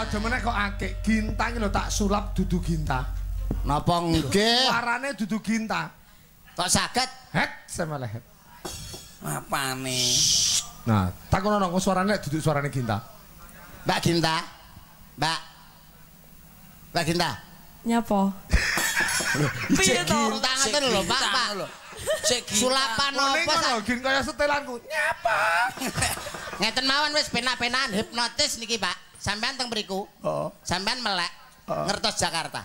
Aja meneh kok akeh. Ginta iki lho tak sulap dudu ginta. Napa nggih? Warane dudu ginta. Kok saged? Hek hek. Apane? Nah, takono nang suarane dudu suarane ginta. Mbak Ginta. Mbak. Mbak Ginta. Nyapa? Piye to? Ginta ngoten lho, Pak, Pak. Sik ginta. Sulapan apa ngono, gin kaya setelanku. Nyapa? Ngeten mawon wis penak-penakan hipnotis niki, Pak. Sampean teng mriku. Oh. Sampean melek ngertos Jakarta.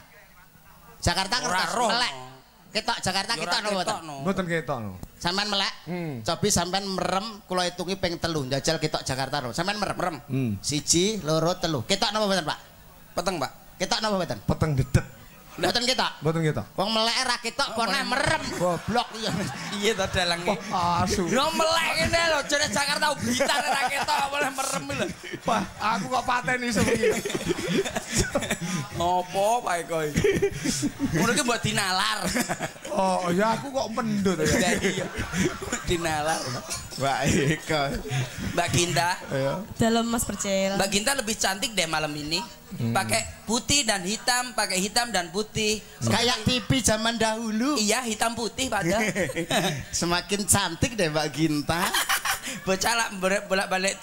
Jakarta ngertos roh. melek. Ketok Jakarta ketok napa mboten? ketokno. Mboten ketok no. Sampean melek. Hmm. Cobi sampean merem kula hitungi ping telu njajal ketok Jakarta no. Sampean merem. Merem. Hmm. Siji, loro, telu. Ketok napa mboten, Pak? Peteng, Pak. Ketok napa mboten? Peteng dedet. Mboten ketok. Mboten ketok. Wong melek ra ketok kok nek merem goblok iya. Iya to dalange. Asu. Yo melek ngene lho, jare Jakarta blitar ra ketok oleh merem lho. Wah, aku kok pateni sebengi. Opo pae kowe? Ngono ki mbok dinalar. Oh, ya aku kok mendut Ya ya. iya. Dinalar. Baik. Mbak Ginta, Ayo. Dalam Mas Percil. Mbak Ginta lebih cantik deh malam ini. Pakai putih dan hitam, pakai hitam dan putih. Kayak TV zaman dahulu. Iya, hitam putih pada. Semakin cantik deh Mbak Ginta. Bocah lah bolak-balik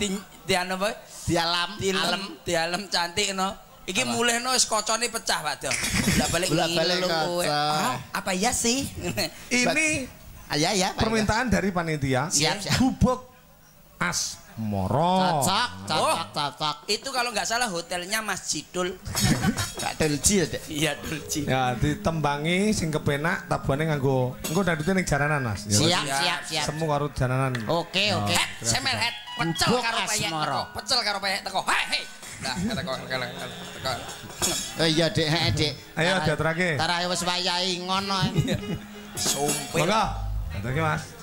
anu apa? Di alam, Di alam, di alam cantik no. Iki mulai no wis kocone pecah Pak Dio. Bolak-balik Bolak-balik ngilu kowe. kocok. Ah, apa iya sih? Ini Ah, ya ya, Pak. permintaan dari panitia. Siap, siap. Bubuk Asmoro. Cocok, cocok, Oh. cocok. Itu kalau nggak salah hotelnya Mas Jidul. Gak delji ya, Dek. Iya, Dulci. Ya, ditembangi sing kepenak tabuhane nganggo engko dadute ning jaranan, Mas. Ya, Siap, Siap. siap, siap. Semu karo jaranan. Oke, oke. Head, semel head, pecel karo payek. Pecel karo payek teko. Hei, hei. Eh iya Dik, heeh Dik. Ayo diatrake. Tarahe wis wayahi ngono. Sumpah. Monggo. Ndang Mas.